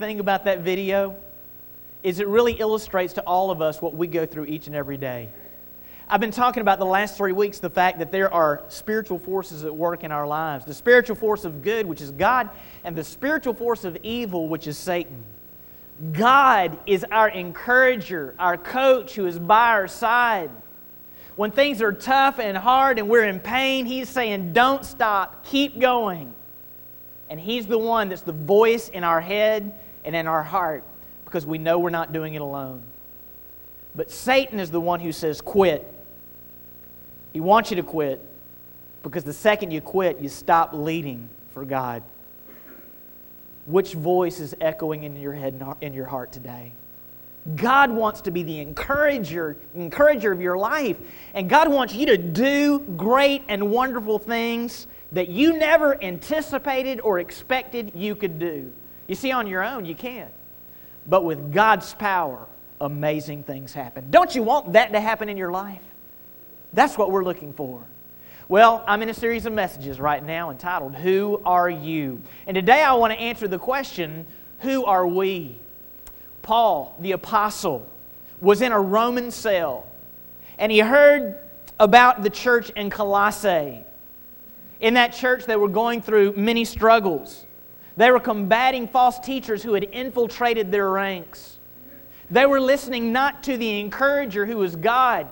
thing about that video is it really illustrates to all of us what we go through each and every day. I've been talking about the last three weeks the fact that there are spiritual forces at work in our lives the spiritual force of good, which is God, and the spiritual force of evil, which is Satan. God is our encourager, our coach who is by our side. When things are tough and hard and we're in pain, He's saying, Don't stop, keep going. And He's the one that's the voice in our head and in our heart because we know we're not doing it alone. But Satan is the one who says, Quit. He wants you to quit because the second you quit, you stop leading for God. Which voice is echoing in your head and in your heart today? God wants to be the encourager, encourager of your life. And God wants you to do great and wonderful things that you never anticipated or expected you could do. You see, on your own, you can't. But with God's power, amazing things happen. Don't you want that to happen in your life? That's what we're looking for. Well, I'm in a series of messages right now entitled, Who Are You? And today I want to answer the question, Who are we? Paul, the apostle, was in a Roman cell and he heard about the church in Colossae. In that church, they were going through many struggles. They were combating false teachers who had infiltrated their ranks. They were listening not to the encourager who was God,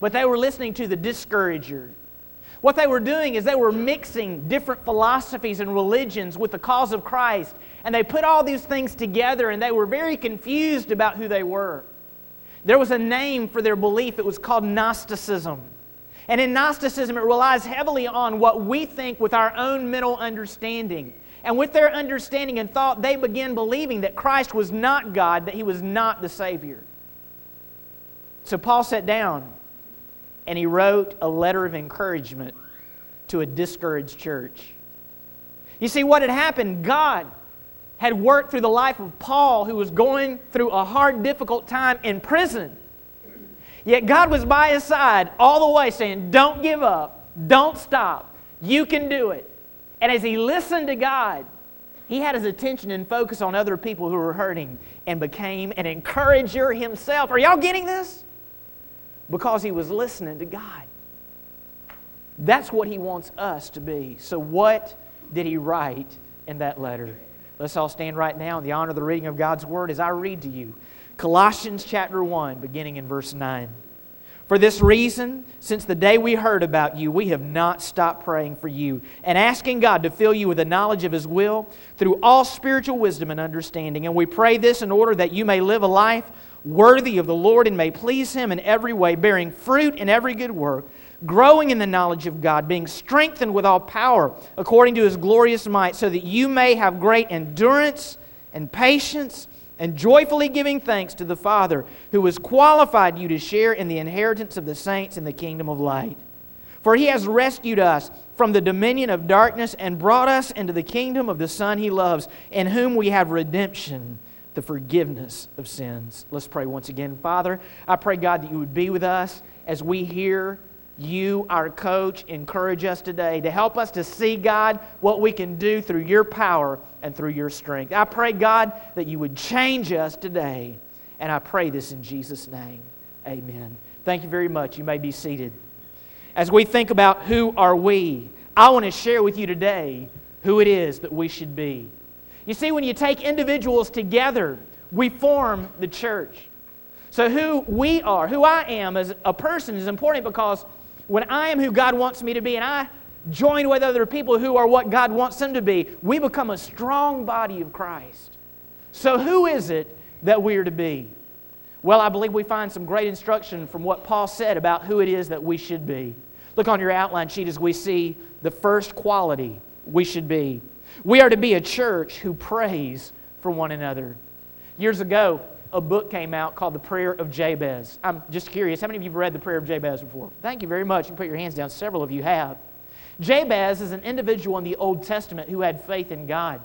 but they were listening to the discourager. What they were doing is they were mixing different philosophies and religions with the cause of Christ. And they put all these things together and they were very confused about who they were. There was a name for their belief, it was called Gnosticism. And in Gnosticism, it relies heavily on what we think with our own mental understanding. And with their understanding and thought, they began believing that Christ was not God, that he was not the Savior. So Paul sat down and he wrote a letter of encouragement to a discouraged church. You see, what had happened, God had worked through the life of Paul, who was going through a hard, difficult time in prison. Yet God was by his side all the way saying, Don't give up, don't stop, you can do it. And as he listened to God, he had his attention and focus on other people who were hurting and became an encourager himself. Are y'all getting this? because he was listening to God. That's what he wants us to be. So, what did he write in that letter? Let's all stand right now in the honor of the reading of God's word as I read to you Colossians chapter 1, beginning in verse 9. For this reason, since the day we heard about you, we have not stopped praying for you and asking God to fill you with the knowledge of His will through all spiritual wisdom and understanding. And we pray this in order that you may live a life worthy of the Lord and may please Him in every way, bearing fruit in every good work, growing in the knowledge of God, being strengthened with all power according to His glorious might, so that you may have great endurance and patience, and joyfully giving thanks to the Father who has qualified you to share in the inheritance of the saints in the kingdom of light. For He has rescued us from the dominion of darkness and brought us into the kingdom of the Son He loves, in whom we have redemption the forgiveness of sins. Let's pray once again. Father, I pray, God, that you would be with us as we hear you, our coach, encourage us today to help us to see, God, what we can do through your power and through your strength. I pray, God, that you would change us today. And I pray this in Jesus' name. Amen. Thank you very much. You may be seated. As we think about who are we, I want to share with you today who it is that we should be. You see, when you take individuals together, we form the church. So, who we are, who I am as a person, is important because when I am who God wants me to be and I join with other people who are what God wants them to be, we become a strong body of Christ. So, who is it that we are to be? Well, I believe we find some great instruction from what Paul said about who it is that we should be. Look on your outline sheet as we see the first quality we should be. We are to be a church who prays for one another. Years ago, a book came out called The Prayer of Jabez. I'm just curious, how many of you have read The Prayer of Jabez before? Thank you very much. You can put your hands down. Several of you have. Jabez is an individual in the Old Testament who had faith in God.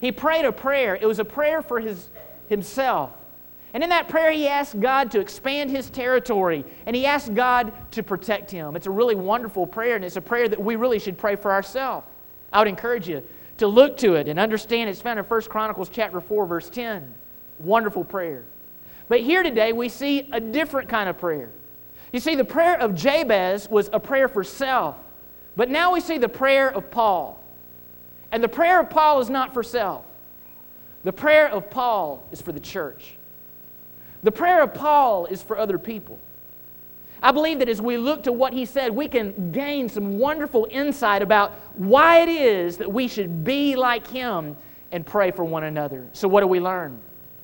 He prayed a prayer. It was a prayer for his, himself. And in that prayer, he asked God to expand his territory and he asked God to protect him. It's a really wonderful prayer, and it's a prayer that we really should pray for ourselves. I would encourage you to look to it and understand it's found in 1 Chronicles chapter 4 verse 10. Wonderful prayer. But here today we see a different kind of prayer. You see the prayer of Jabez was a prayer for self. But now we see the prayer of Paul. And the prayer of Paul is not for self. The prayer of Paul is for the church. The prayer of Paul is for other people. I believe that as we look to what he said, we can gain some wonderful insight about why it is that we should be like him and pray for one another. So, what do we learn?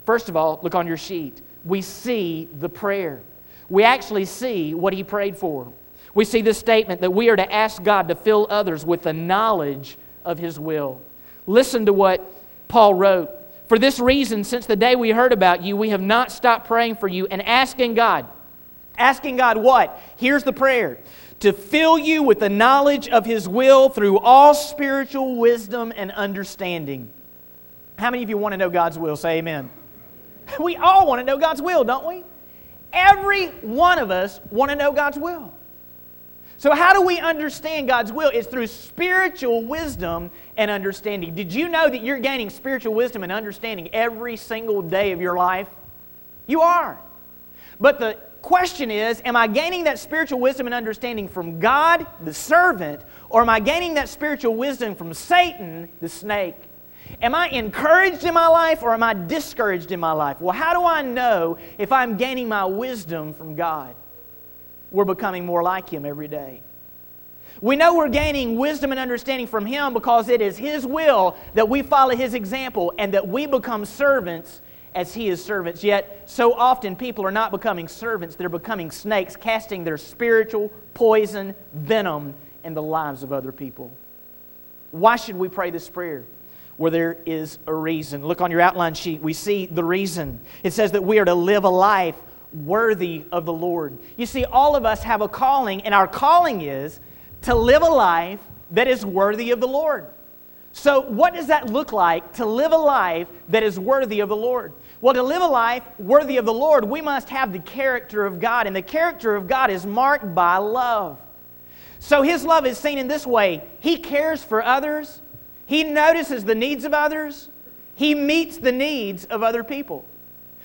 First of all, look on your sheet. We see the prayer. We actually see what he prayed for. We see this statement that we are to ask God to fill others with the knowledge of his will. Listen to what Paul wrote. For this reason, since the day we heard about you, we have not stopped praying for you and asking God Asking God what? Here's the prayer to fill you with the knowledge of His will through all spiritual wisdom and understanding. How many of you want to know God's will? Say amen. We all want to know God's will, don't we? Every one of us want to know God's will. So, how do we understand God's will? It's through spiritual wisdom and understanding. Did you know that you're gaining spiritual wisdom and understanding every single day of your life? You are. But the question is Am I gaining that spiritual wisdom and understanding from God, the servant, or am I gaining that spiritual wisdom from Satan, the snake? Am I encouraged in my life or am I discouraged in my life? Well, how do I know if I'm gaining my wisdom from God? We're becoming more like Him every day. We know we're gaining wisdom and understanding from Him because it is His will that we follow His example and that we become servants as he is servants. Yet, so often people are not becoming servants, they're becoming snakes, casting their spiritual poison, venom in the lives of other people. Why should we pray this prayer? Where there is a reason. Look on your outline sheet, we see the reason. It says that we are to live a life worthy of the Lord. You see, all of us have a calling, and our calling is to live a life that is worthy of the Lord. So, what does that look like to live a life that is worthy of the Lord? Well, to live a life worthy of the Lord, we must have the character of God. And the character of God is marked by love. So his love is seen in this way He cares for others, He notices the needs of others, He meets the needs of other people.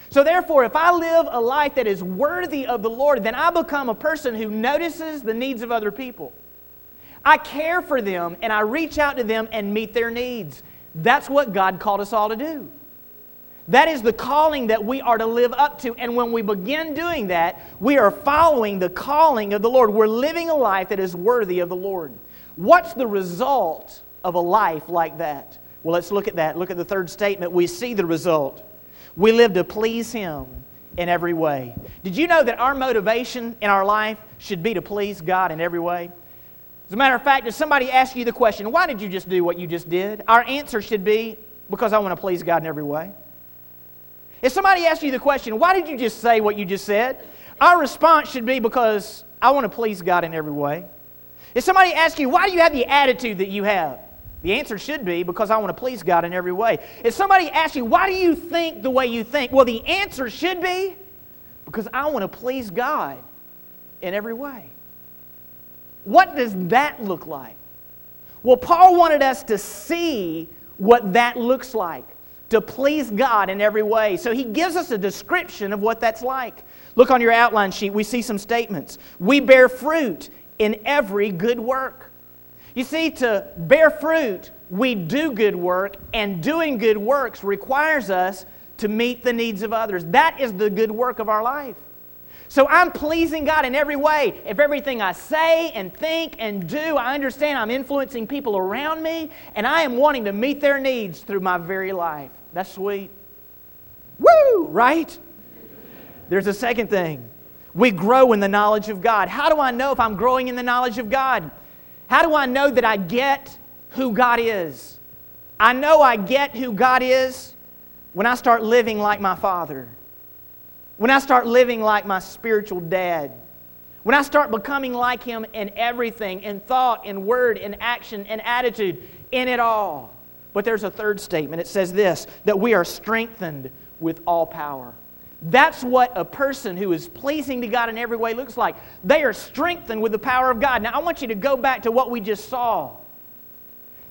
So, therefore, if I live a life that is worthy of the Lord, then I become a person who notices the needs of other people. I care for them and I reach out to them and meet their needs. That's what God called us all to do. That is the calling that we are to live up to. And when we begin doing that, we are following the calling of the Lord. We're living a life that is worthy of the Lord. What's the result of a life like that? Well, let's look at that. Look at the third statement. We see the result. We live to please Him in every way. Did you know that our motivation in our life should be to please God in every way? As a matter of fact, if somebody asks you the question, why did you just do what you just did? Our answer should be, because I want to please God in every way. If somebody asks you the question, why did you just say what you just said? Our response should be because I want to please God in every way. If somebody asks you, why do you have the attitude that you have? The answer should be because I want to please God in every way. If somebody asks you, why do you think the way you think? Well, the answer should be because I want to please God in every way. What does that look like? Well, Paul wanted us to see what that looks like to please God in every way. So he gives us a description of what that's like. Look on your outline sheet, we see some statements. We bear fruit in every good work. You see, to bear fruit, we do good work, and doing good works requires us to meet the needs of others. That is the good work of our life. So I'm pleasing God in every way. If everything I say and think and do, I understand I'm influencing people around me, and I am wanting to meet their needs through my very life. That's sweet. Woo! Right? There's a second thing. We grow in the knowledge of God. How do I know if I'm growing in the knowledge of God? How do I know that I get who God is? I know I get who God is when I start living like my Father, when I start living like my spiritual dad, when I start becoming like Him in everything, in thought, in word, in action, in attitude, in it all. But there's a third statement. It says this that we are strengthened with all power. That's what a person who is pleasing to God in every way looks like. They are strengthened with the power of God. Now, I want you to go back to what we just saw.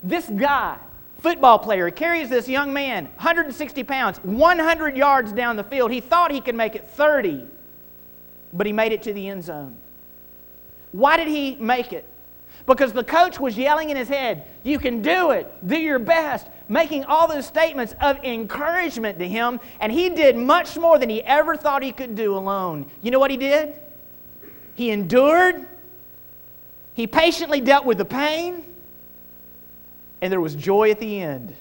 This guy, Football player carries this young man, 160 pounds, 100 yards down the field. He thought he could make it 30, but he made it to the end zone. Why did he make it? Because the coach was yelling in his head, You can do it, do your best, making all those statements of encouragement to him, and he did much more than he ever thought he could do alone. You know what he did? He endured, he patiently dealt with the pain, and there was joy at the end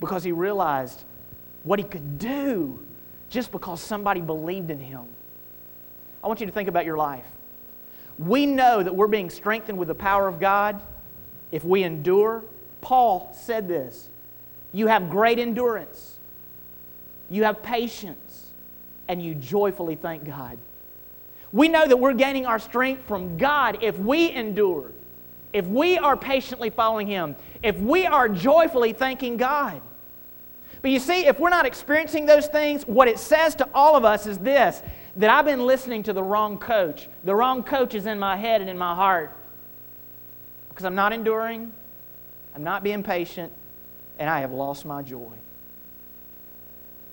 because he realized what he could do just because somebody believed in him. I want you to think about your life. We know that we're being strengthened with the power of God if we endure. Paul said this You have great endurance, you have patience, and you joyfully thank God. We know that we're gaining our strength from God if we endure, if we are patiently following Him, if we are joyfully thanking God. But you see, if we're not experiencing those things, what it says to all of us is this that I've been listening to the wrong coach. The wrong coach is in my head and in my heart. Because I'm not enduring, I'm not being patient, and I have lost my joy.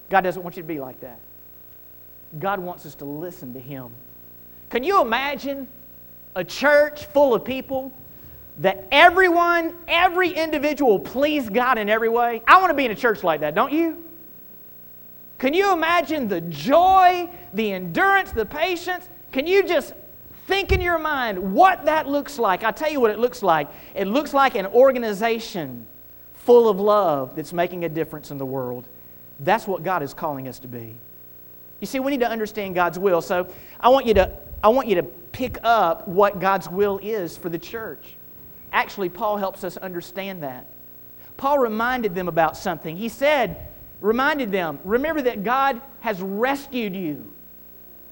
God doesn't want you to be like that. God wants us to listen to Him. Can you imagine a church full of people that everyone, every individual please God in every way? I want to be in a church like that, don't you? Can you imagine the joy, the endurance, the patience? Can you just think in your mind what that looks like? I'll tell you what it looks like. It looks like an organization full of love that's making a difference in the world. That's what God is calling us to be. You see, we need to understand God's will. So I want you to, I want you to pick up what God's will is for the church. Actually, Paul helps us understand that. Paul reminded them about something. He said, reminded them, remember that God has rescued you.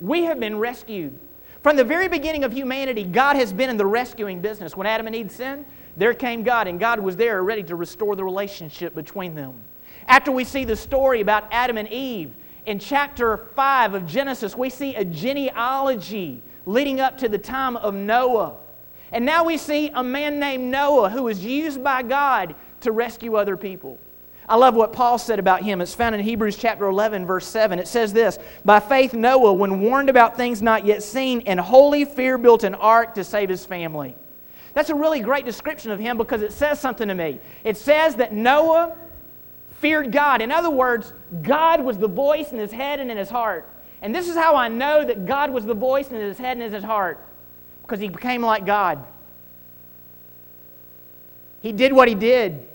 We have been rescued. From the very beginning of humanity, God has been in the rescuing business. When Adam and Eve sinned, there came God, and God was there ready to restore the relationship between them. After we see the story about Adam and Eve, in chapter 5 of Genesis, we see a genealogy leading up to the time of Noah. And now we see a man named Noah who was used by God to rescue other people. I love what Paul said about him. It's found in Hebrews chapter 11, verse 7. It says this By faith, Noah, when warned about things not yet seen, in holy fear built an ark to save his family. That's a really great description of him because it says something to me. It says that Noah feared God. In other words, God was the voice in his head and in his heart. And this is how I know that God was the voice in his head and in his heart because he became like God. He did what he did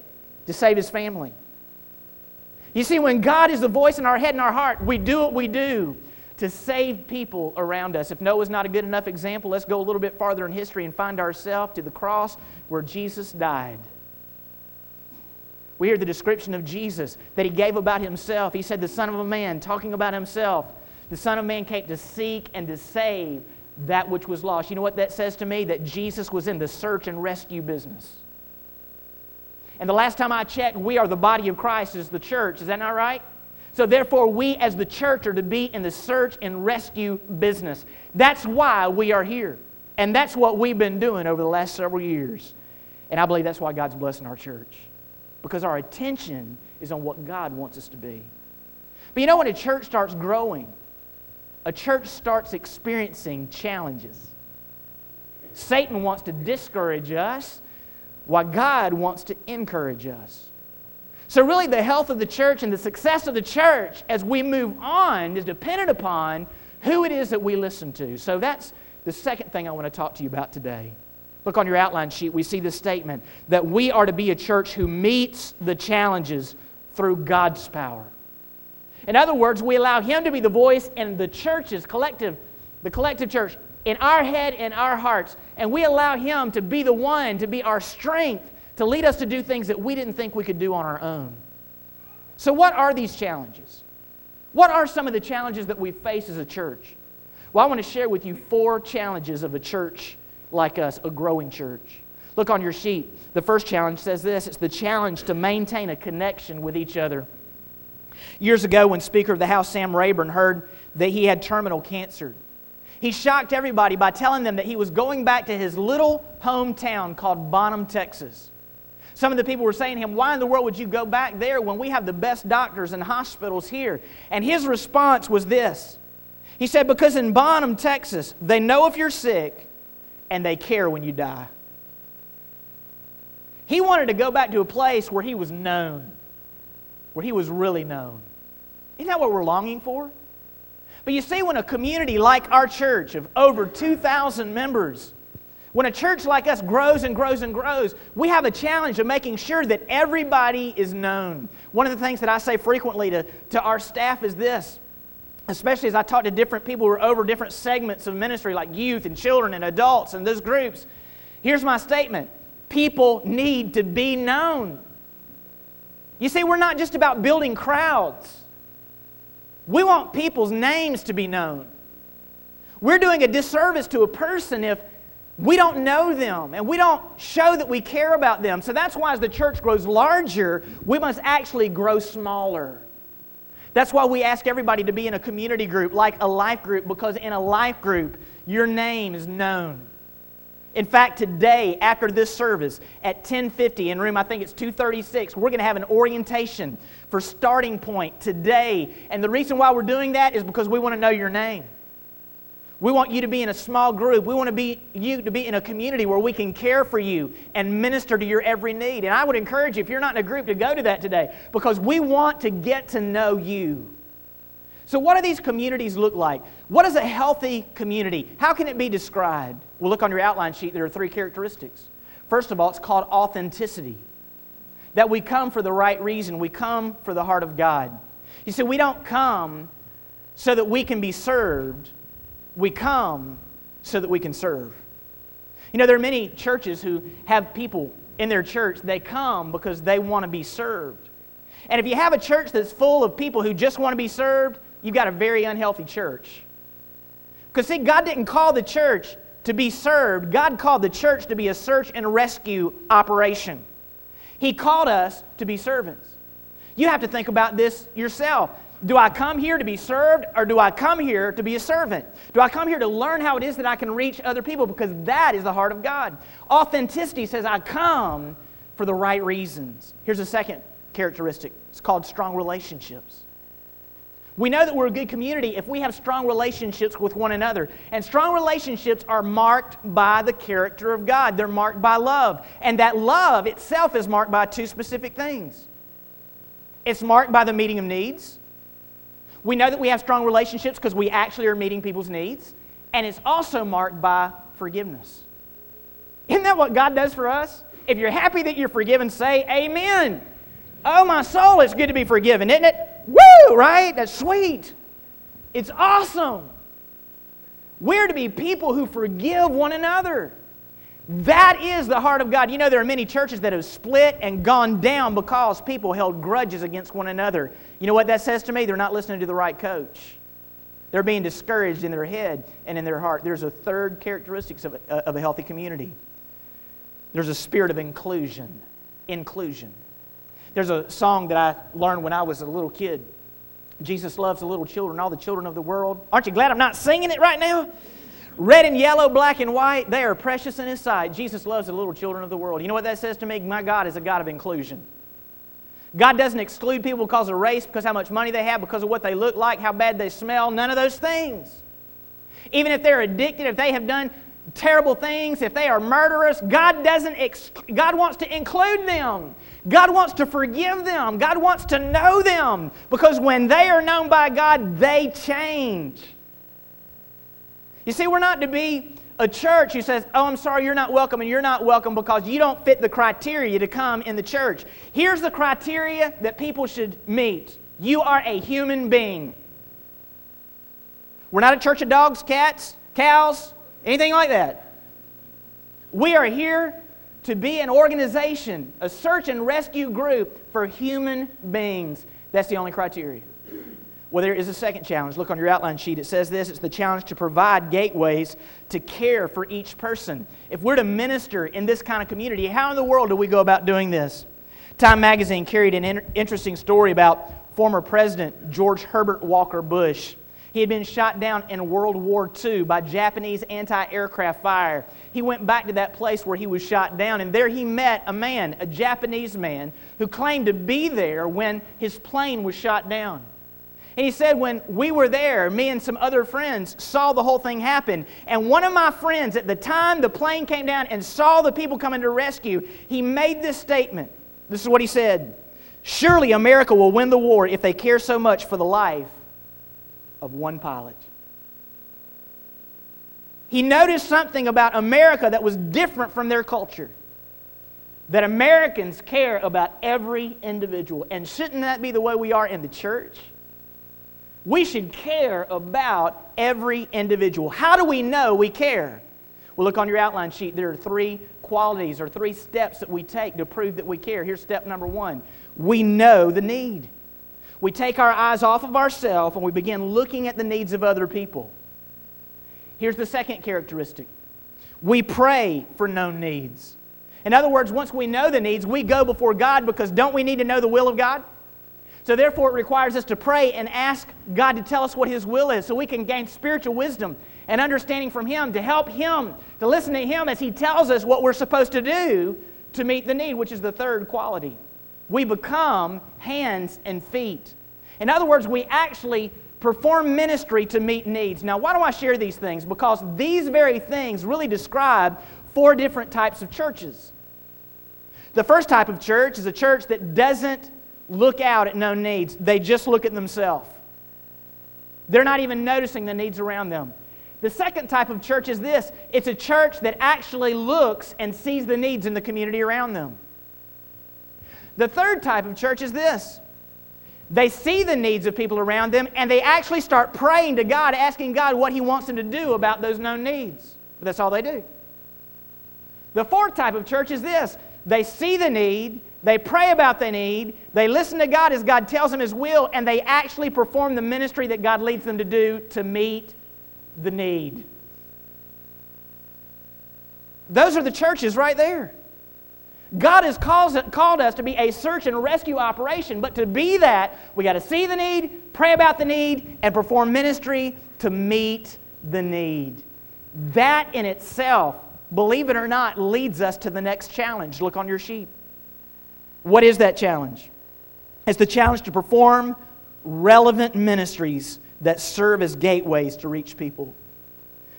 to save his family. You see, when God is the voice in our head and our heart, we do what we do to save people around us. If Noah's not a good enough example, let's go a little bit farther in history and find ourselves to the cross where Jesus died. We hear the description of Jesus that he gave about himself. He said, The Son of a Man, talking about himself, the Son of Man came to seek and to save that which was lost. You know what that says to me? That Jesus was in the search and rescue business. And the last time I checked, we are the body of Christ as the church. Is that not right? So, therefore, we as the church are to be in the search and rescue business. That's why we are here. And that's what we've been doing over the last several years. And I believe that's why God's blessing our church. Because our attention is on what God wants us to be. But you know, when a church starts growing, a church starts experiencing challenges. Satan wants to discourage us while God wants to encourage us. So, really, the health of the church and the success of the church as we move on is dependent upon who it is that we listen to. So, that's the second thing I want to talk to you about today. Look on your outline sheet, we see this statement that we are to be a church who meets the challenges through God's power. In other words, we allow Him to be the voice in the church's collective, the collective church, in our head and our hearts. And we allow Him to be the one, to be our strength, to lead us to do things that we didn't think we could do on our own. So, what are these challenges? What are some of the challenges that we face as a church? Well, I want to share with you four challenges of a church like us, a growing church. Look on your sheet. The first challenge says this it's the challenge to maintain a connection with each other. Years ago, when Speaker of the House Sam Rayburn heard that he had terminal cancer, he shocked everybody by telling them that he was going back to his little hometown called Bonham, Texas. Some of the people were saying to him, Why in the world would you go back there when we have the best doctors and hospitals here? And his response was this He said, Because in Bonham, Texas, they know if you're sick and they care when you die. He wanted to go back to a place where he was known, where he was really known. Isn't that what we're longing for? But you see, when a community like our church of over 2,000 members, when a church like us grows and grows and grows, we have a challenge of making sure that everybody is known. One of the things that I say frequently to, to our staff is this, especially as I talk to different people who are over different segments of ministry, like youth and children and adults and those groups. Here's my statement people need to be known. You see, we're not just about building crowds, we want people's names to be known. We're doing a disservice to a person if we don't know them and we don't show that we care about them. So that's why as the church grows larger, we must actually grow smaller. That's why we ask everybody to be in a community group like a life group because in a life group, your name is known. In fact, today after this service at 10:50 in room I think it's 236, we're going to have an orientation for starting point today. And the reason why we're doing that is because we want to know your name. We want you to be in a small group. We want to be you to be in a community where we can care for you and minister to your every need. And I would encourage you, if you're not in a group, to go to that today because we want to get to know you. So, what do these communities look like? What is a healthy community? How can it be described? Well, look on your outline sheet. There are three characteristics. First of all, it's called authenticity. That we come for the right reason. We come for the heart of God. You see, we don't come so that we can be served we come so that we can serve. You know, there are many churches who have people in their church, they come because they want to be served. And if you have a church that's full of people who just want to be served, you've got a very unhealthy church. Because, see, God didn't call the church to be served, God called the church to be a search and rescue operation. He called us to be servants. You have to think about this yourself. Do I come here to be served or do I come here to be a servant? Do I come here to learn how it is that I can reach other people? Because that is the heart of God. Authenticity says, I come for the right reasons. Here's a second characteristic it's called strong relationships. We know that we're a good community if we have strong relationships with one another. And strong relationships are marked by the character of God, they're marked by love. And that love itself is marked by two specific things it's marked by the meeting of needs we know that we have strong relationships because we actually are meeting people's needs. And it's also marked by forgiveness. Isn't that what God does for us? If you're happy that you're forgiven, say amen. Oh, my soul, it's good to be forgiven, isn't it? Right? That's sweet. It's awesome. We're to be people who forgive one another. That is the heart of God. You know, there are many churches that have split and gone down because people held grudges against one another. You know what that says to me? They're not listening to the right coach. They're being discouraged in their head and in their heart. There's a third characteristic of a, of a healthy community there's a spirit of inclusion. Inclusion. There's a song that I learned when I was a little kid. Jesus loves the little children, all the children of the world. Aren't you glad I'm not singing it right now? Red and yellow, black and white, they are precious in His sight. Jesus loves the little children of the world. You know what that says to me? My God is a God of inclusion. God doesn't exclude people because of race, because of how much money they have, because of what they look like, how bad they smell, none of those things. Even if they're addicted, if they have done terrible things, if they are murderous, God doesn't ex- God wants to include them. God wants to forgive them. God wants to know them because when they are known by God, they change. You see, we're not to be a church who says, Oh, I'm sorry, you're not welcome, and you're not welcome because you don't fit the criteria to come in the church. Here's the criteria that people should meet you are a human being. We're not a church of dogs, cats, cows, anything like that. We are here to be an organization, a search and rescue group for human beings. That's the only criteria. Well, there is a second challenge. Look on your outline sheet. It says this it's the challenge to provide gateways to care for each person. If we're to minister in this kind of community, how in the world do we go about doing this? Time magazine carried an interesting story about former President George Herbert Walker Bush. He had been shot down in World War II by Japanese anti aircraft fire. He went back to that place where he was shot down, and there he met a man, a Japanese man, who claimed to be there when his plane was shot down. And he said, when we were there, me and some other friends saw the whole thing happen. And one of my friends, at the time the plane came down and saw the people coming to rescue, he made this statement. This is what he said Surely America will win the war if they care so much for the life of one pilot. He noticed something about America that was different from their culture. That Americans care about every individual. And shouldn't that be the way we are in the church? We should care about every individual. How do we know we care? Well, look on your outline sheet. There are three qualities or three steps that we take to prove that we care. Here's step number one we know the need. We take our eyes off of ourselves and we begin looking at the needs of other people. Here's the second characteristic we pray for known needs. In other words, once we know the needs, we go before God because don't we need to know the will of God? So, therefore, it requires us to pray and ask God to tell us what His will is so we can gain spiritual wisdom and understanding from Him to help Him, to listen to Him as He tells us what we're supposed to do to meet the need, which is the third quality. We become hands and feet. In other words, we actually perform ministry to meet needs. Now, why do I share these things? Because these very things really describe four different types of churches. The first type of church is a church that doesn't look out at known needs, they just look at themselves. They're not even noticing the needs around them. The second type of church is this it's a church that actually looks and sees the needs in the community around them. The third type of church is this they see the needs of people around them and they actually start praying to God, asking God what He wants them to do about those known needs. But that's all they do. The fourth type of church is this they see the need, they pray about the need, they listen to God as God tells them His will, and they actually perform the ministry that God leads them to do to meet the need. Those are the churches right there. God has called, called us to be a search and rescue operation, but to be that, we got to see the need, pray about the need, and perform ministry to meet the need. That in itself, believe it or not, leads us to the next challenge. Look on your sheet. What is that challenge? It's the challenge to perform relevant ministries that serve as gateways to reach people.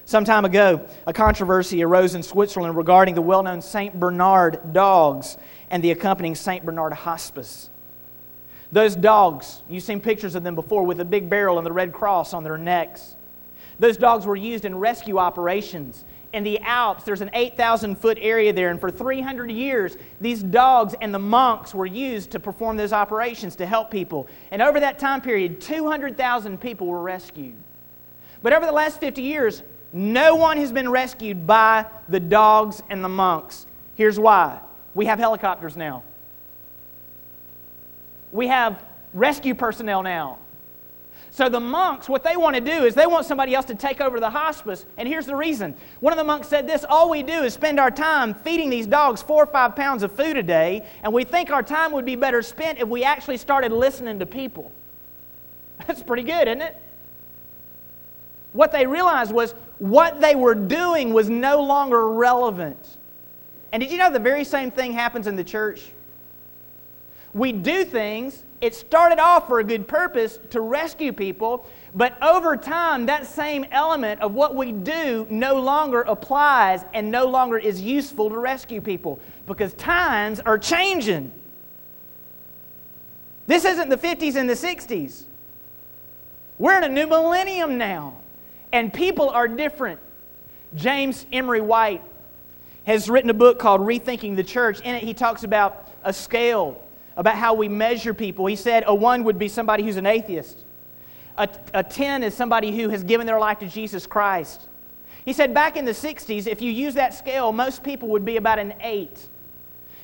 Some time ago, a controversy arose in Switzerland regarding the well known St. Bernard dogs and the accompanying St. Bernard hospice. Those dogs, you've seen pictures of them before with a big barrel and the Red Cross on their necks. Those dogs were used in rescue operations. In the Alps, there's an 8,000 foot area there, and for 300 years, these dogs and the monks were used to perform those operations to help people. And over that time period, 200,000 people were rescued. But over the last 50 years, no one has been rescued by the dogs and the monks. Here's why we have helicopters now, we have rescue personnel now. So the monks, what they want to do is they want somebody else to take over the hospice. And here's the reason. One of the monks said this all we do is spend our time feeding these dogs four or five pounds of food a day, and we think our time would be better spent if we actually started listening to people. That's pretty good, isn't it? What they realized was what they were doing was no longer relevant. And did you know the very same thing happens in the church? We do things, it started off for a good purpose to rescue people, but over time, that same element of what we do no longer applies and no longer is useful to rescue people because times are changing. This isn't the 50s and the 60s. We're in a new millennium now. And people are different. James Emery White has written a book called Rethinking the Church. In it, he talks about a scale, about how we measure people. He said a one would be somebody who's an atheist, a, a 10 is somebody who has given their life to Jesus Christ. He said back in the 60s, if you use that scale, most people would be about an 8.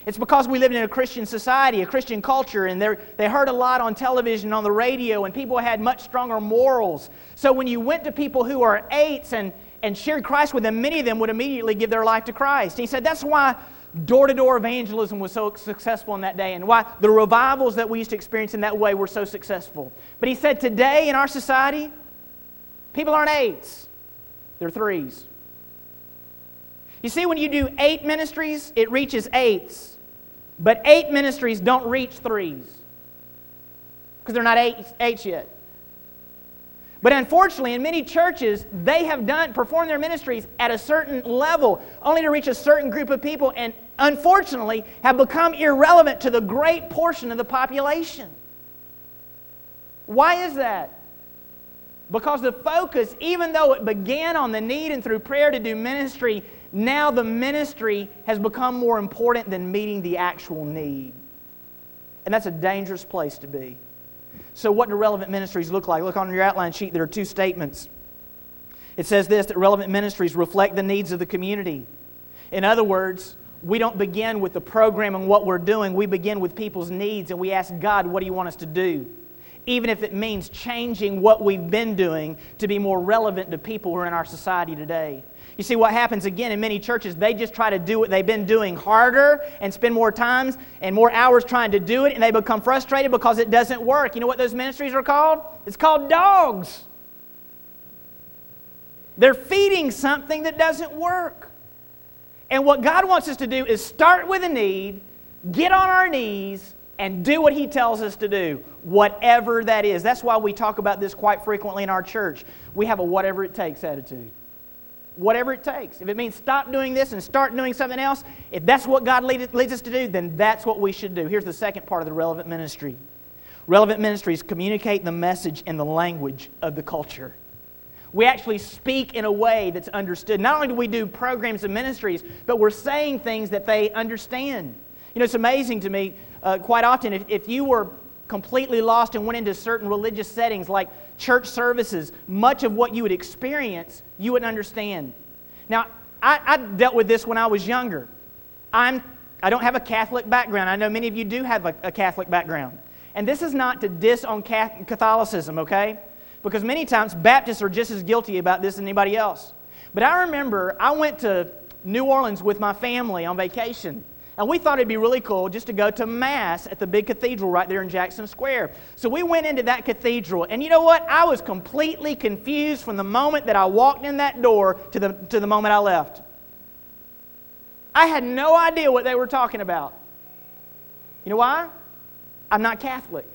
It's because we live in a Christian society, a Christian culture, and they heard a lot on television, on the radio, and people had much stronger morals. So when you went to people who are eights and, and shared Christ with them, many of them would immediately give their life to Christ. He said that's why door to door evangelism was so successful in that day and why the revivals that we used to experience in that way were so successful. But he said today in our society, People aren't eights, they're threes. You see, when you do eight ministries, it reaches eights. But eight ministries don't reach threes because they're not eight, yet. But unfortunately, in many churches, they have done performed their ministries at a certain level, only to reach a certain group of people, and unfortunately have become irrelevant to the great portion of the population. Why is that? Because the focus, even though it began on the need and through prayer to do ministry, now the ministry has become more important than meeting the actual need. And that's a dangerous place to be. So, what do relevant ministries look like? Look on your outline sheet, there are two statements. It says this that relevant ministries reflect the needs of the community. In other words, we don't begin with the program and what we're doing, we begin with people's needs and we ask God, what do you want us to do? Even if it means changing what we've been doing to be more relevant to people who are in our society today. You see, what happens again in many churches, they just try to do what they've been doing harder and spend more times and more hours trying to do it, and they become frustrated because it doesn't work. You know what those ministries are called? It's called dogs. They're feeding something that doesn't work. And what God wants us to do is start with a need, get on our knees, and do what He tells us to do, whatever that is. That's why we talk about this quite frequently in our church. We have a whatever it takes attitude whatever it takes. If it means stop doing this and start doing something else, if that's what God leads, leads us to do, then that's what we should do. Here's the second part of the relevant ministry relevant ministries communicate the message in the language of the culture. We actually speak in a way that's understood. Not only do we do programs and ministries, but we're saying things that they understand. You know, it's amazing to me, uh, quite often, if, if you were completely lost and went into certain religious settings like church services, much of what you would experience, you wouldn't understand. Now, I, I dealt with this when I was younger. I'm, I don't have a Catholic background. I know many of you do have a, a Catholic background. And this is not to diss on Catholicism, okay? Because many times Baptists are just as guilty about this as anybody else. But I remember I went to New Orleans with my family on vacation. And we thought it'd be really cool just to go to Mass at the big cathedral right there in Jackson Square. So we went into that cathedral, and you know what? I was completely confused from the moment that I walked in that door to the, to the moment I left. I had no idea what they were talking about. You know why? I'm not Catholic.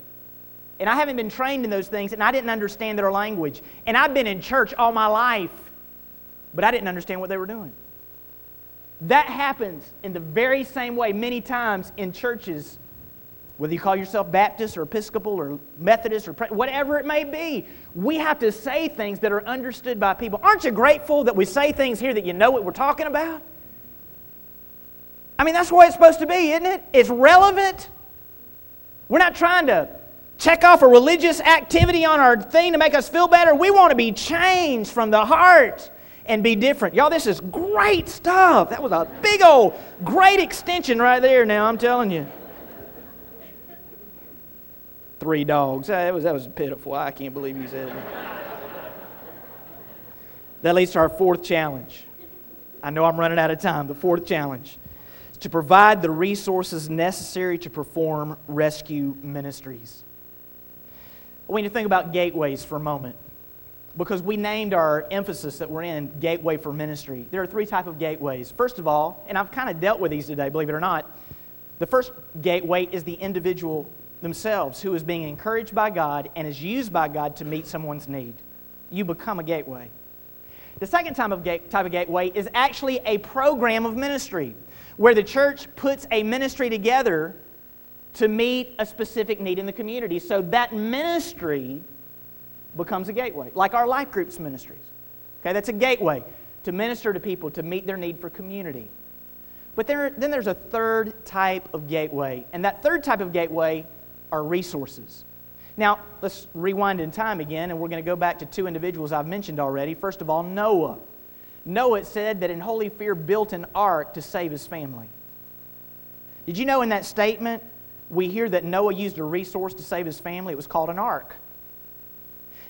And I haven't been trained in those things, and I didn't understand their language. And I've been in church all my life, but I didn't understand what they were doing. That happens in the very same way many times in churches, whether you call yourself Baptist or Episcopal or Methodist or whatever it may be. We have to say things that are understood by people. Aren't you grateful that we say things here that you know what we're talking about? I mean, that's the way it's supposed to be, isn't it? It's relevant. We're not trying to check off a religious activity on our thing to make us feel better. We want to be changed from the heart and be different. Y'all, this is great stuff. That was a big old, great extension right there now, I'm telling you. Three dogs. That was, that was pitiful. I can't believe you said that. That leads to our fourth challenge. I know I'm running out of time. The fourth challenge is to provide the resources necessary to perform rescue ministries. I want you to think about gateways for a moment because we named our emphasis that we're in gateway for ministry. There are three type of gateways. First of all and i've kind of dealt with these today believe it or not the first gateway is the individual themselves who is being encouraged by god and is used by god to meet someone's need. You become a gateway. The second type of, type of gateway is actually a program of ministry where the church puts a ministry together to meet a specific need in the community. So that ministry becomes a gateway, like our life groups ministries. Okay, that's a gateway to minister to people to meet their need for community. But there, then there's a third type of gateway, and that third type of gateway are resources. Now, let's rewind in time again, and we're going to go back to two individuals I've mentioned already. First of all, Noah. Noah said that in holy fear built an ark to save his family. Did you know in that statement we hear that Noah used a resource to save his family? It was called an ark.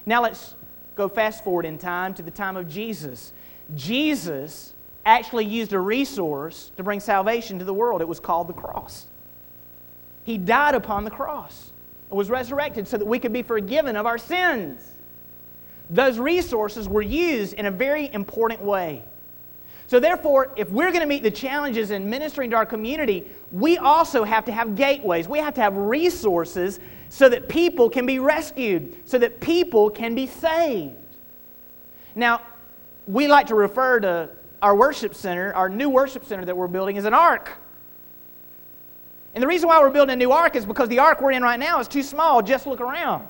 Now let's go fast forward in time to the time of Jesus. Jesus actually used a resource to bring salvation to the world. It was called the cross. He died upon the cross and was resurrected so that we could be forgiven of our sins. those resources were used in a very important way. So, therefore, if we're going to meet the challenges in ministering to our community, we also have to have gateways. We have to have resources so that people can be rescued, so that people can be saved. Now, we like to refer to our worship center, our new worship center that we're building, as an ark. And the reason why we're building a new ark is because the ark we're in right now is too small. Just look around.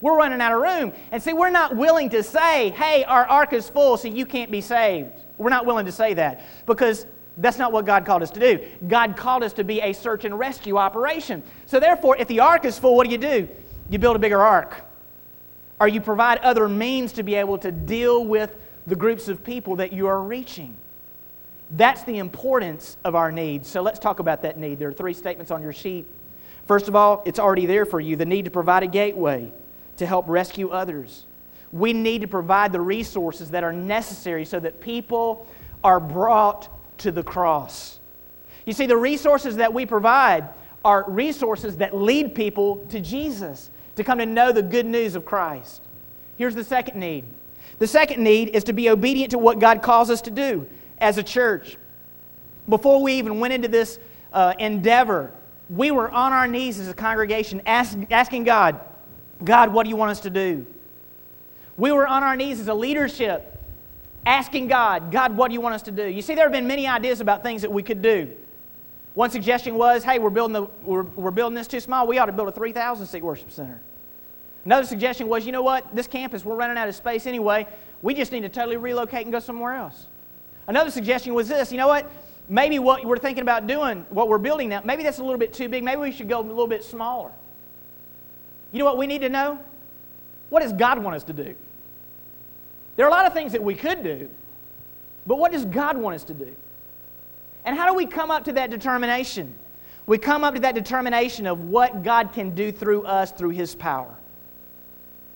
We're running out of room. And see, we're not willing to say, hey, our ark is full, so you can't be saved. We're not willing to say that because that's not what God called us to do. God called us to be a search and rescue operation. So, therefore, if the ark is full, what do you do? You build a bigger ark. Or you provide other means to be able to deal with the groups of people that you are reaching. That's the importance of our needs. So, let's talk about that need. There are three statements on your sheet. First of all, it's already there for you the need to provide a gateway to help rescue others. We need to provide the resources that are necessary so that people are brought to the cross. You see, the resources that we provide are resources that lead people to Jesus, to come to know the good news of Christ. Here's the second need the second need is to be obedient to what God calls us to do as a church. Before we even went into this uh, endeavor, we were on our knees as a congregation ask, asking God, God, what do you want us to do? We were on our knees as a leadership asking God, God, what do you want us to do? You see, there have been many ideas about things that we could do. One suggestion was, hey, we're building, the, we're, we're building this too small. We ought to build a 3,000 seat worship center. Another suggestion was, you know what? This campus, we're running out of space anyway. We just need to totally relocate and go somewhere else. Another suggestion was this, you know what? Maybe what we're thinking about doing, what we're building now, maybe that's a little bit too big. Maybe we should go a little bit smaller. You know what we need to know? What does God want us to do? There are a lot of things that we could do, but what does God want us to do? And how do we come up to that determination? We come up to that determination of what God can do through us through His power.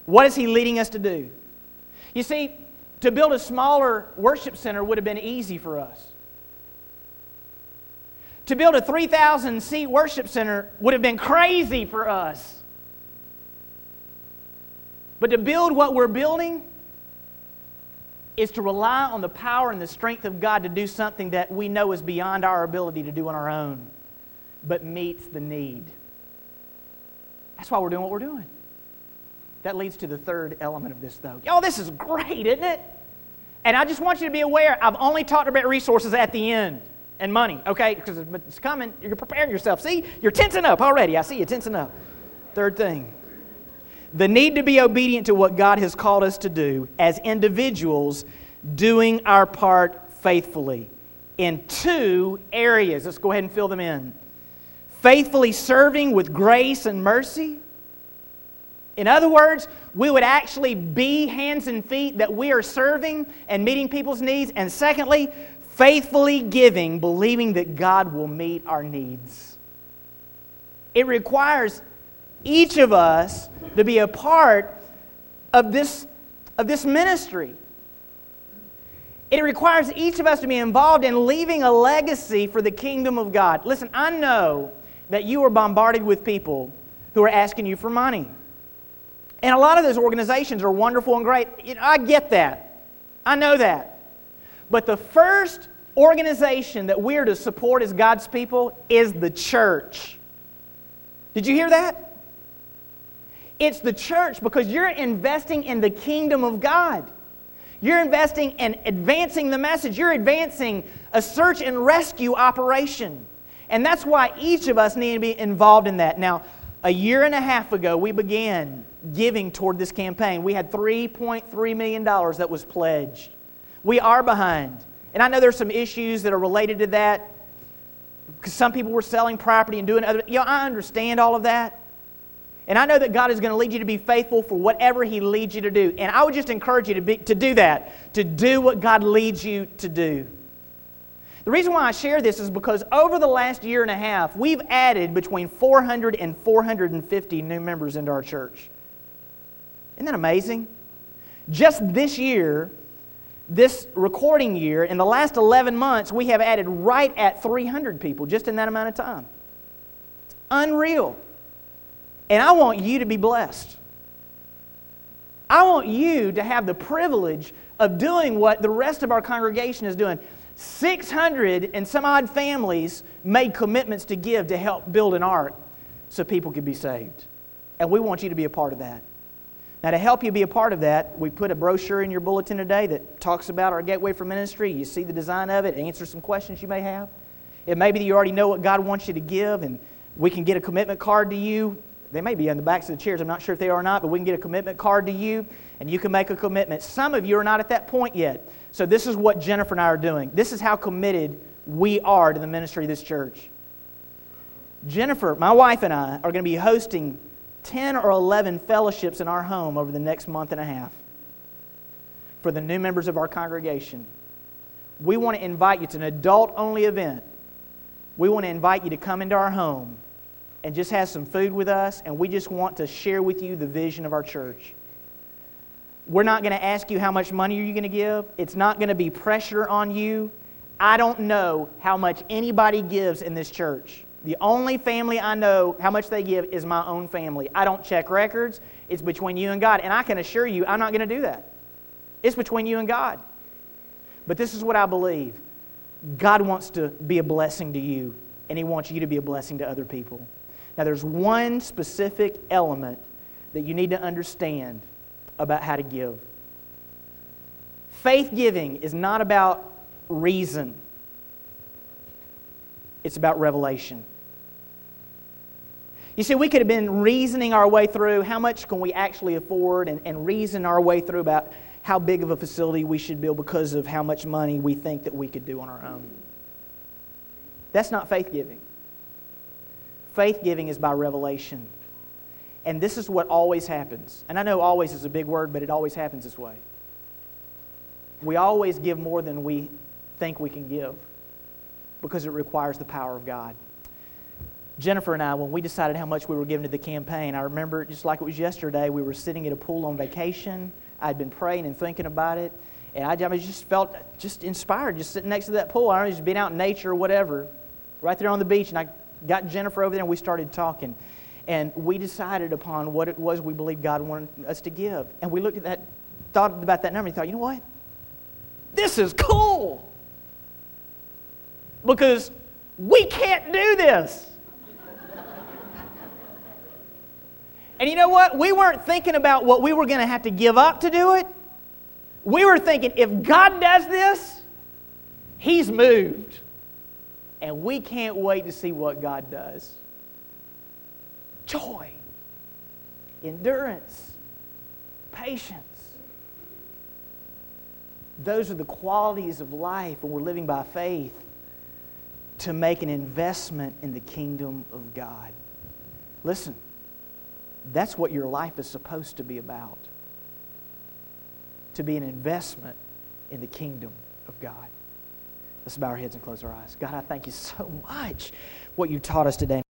What is He leading us to do? You see, to build a smaller worship center would have been easy for us. To build a 3,000 seat worship center would have been crazy for us. But to build what we're building is to rely on the power and the strength of God to do something that we know is beyond our ability to do on our own, but meets the need. That's why we're doing what we're doing. That leads to the third element of this, though. Y'all, this is great, isn't it? And I just want you to be aware, I've only talked about resources at the end and money, okay? Because it's coming. You're preparing yourself. See, you're tensing up already. I see you tensing up. Third thing the need to be obedient to what God has called us to do as individuals, doing our part faithfully in two areas. Let's go ahead and fill them in. Faithfully serving with grace and mercy. In other words, we would actually be hands and feet that we are serving and meeting people's needs. And secondly, faithfully giving, believing that God will meet our needs. It requires each of us to be a part of this, of this ministry. It requires each of us to be involved in leaving a legacy for the kingdom of God. Listen, I know that you are bombarded with people who are asking you for money. And a lot of those organizations are wonderful and great. You know, I get that. I know that. But the first organization that we are to support as God's people is the church. Did you hear that? It's the church because you're investing in the kingdom of God. You're investing in advancing the message. You're advancing a search and rescue operation. And that's why each of us need to be involved in that. Now, a year and a half ago, we began giving toward this campaign. We had $3.3 million that was pledged. We are behind. And I know there's some issues that are related to that. Because some people were selling property and doing other. You know, I understand all of that. And I know that God is going to lead you to be faithful for whatever He leads you to do. And I would just encourage you to, be, to do that, to do what God leads you to do. The reason why I share this is because over the last year and a half, we've added between 400 and 450 new members into our church. Isn't that amazing? Just this year, this recording year, in the last 11 months, we have added right at 300 people just in that amount of time. It's unreal. And I want you to be blessed. I want you to have the privilege of doing what the rest of our congregation is doing. 600 and some odd families made commitments to give to help build an ark so people could be saved. And we want you to be a part of that. Now, to help you be a part of that, we put a brochure in your bulletin today that talks about our Gateway for Ministry. You see the design of it, answer some questions you may have. It may be that you already know what God wants you to give, and we can get a commitment card to you. They may be on the backs of the chairs. I'm not sure if they are or not, but we can get a commitment card to you, and you can make a commitment. Some of you are not at that point yet. So, this is what Jennifer and I are doing. This is how committed we are to the ministry of this church. Jennifer, my wife, and I are going to be hosting 10 or 11 fellowships in our home over the next month and a half for the new members of our congregation. We want to invite you, it's an adult only event. We want to invite you to come into our home and just have some food with us, and we just want to share with you the vision of our church. We're not going to ask you how much money are you going to give. It's not going to be pressure on you. I don't know how much anybody gives in this church. The only family I know how much they give is my own family. I don't check records. It's between you and God. And I can assure you, I'm not going to do that. It's between you and God. But this is what I believe God wants to be a blessing to you, and He wants you to be a blessing to other people. Now, there's one specific element that you need to understand about how to give. Faith giving is not about reason, it's about revelation. You see, we could have been reasoning our way through how much can we actually afford and, and reason our way through about how big of a facility we should build because of how much money we think that we could do on our own. That's not faith giving. Faith giving is by revelation. And this is what always happens. And I know always is a big word, but it always happens this way. We always give more than we think we can give because it requires the power of God. Jennifer and I, when we decided how much we were giving to the campaign, I remember just like it was yesterday, we were sitting at a pool on vacation. I'd been praying and thinking about it, and I, I just felt just inspired, just sitting next to that pool. I don't just being out in nature or whatever, right there on the beach. And I got Jennifer over there, and we started talking. And we decided upon what it was we believed God wanted us to give. And we looked at that, thought about that number, and thought, you know what? This is cool. Because we can't do this. And you know what? We weren't thinking about what we were going to have to give up to do it. We were thinking, if God does this, He's moved. And we can't wait to see what God does. Joy, endurance, patience. Those are the qualities of life when we're living by faith to make an investment in the kingdom of God. Listen, that's what your life is supposed to be about to be an investment in the kingdom of God. Let's bow our heads and close our eyes. God, I thank you so much what you taught us today.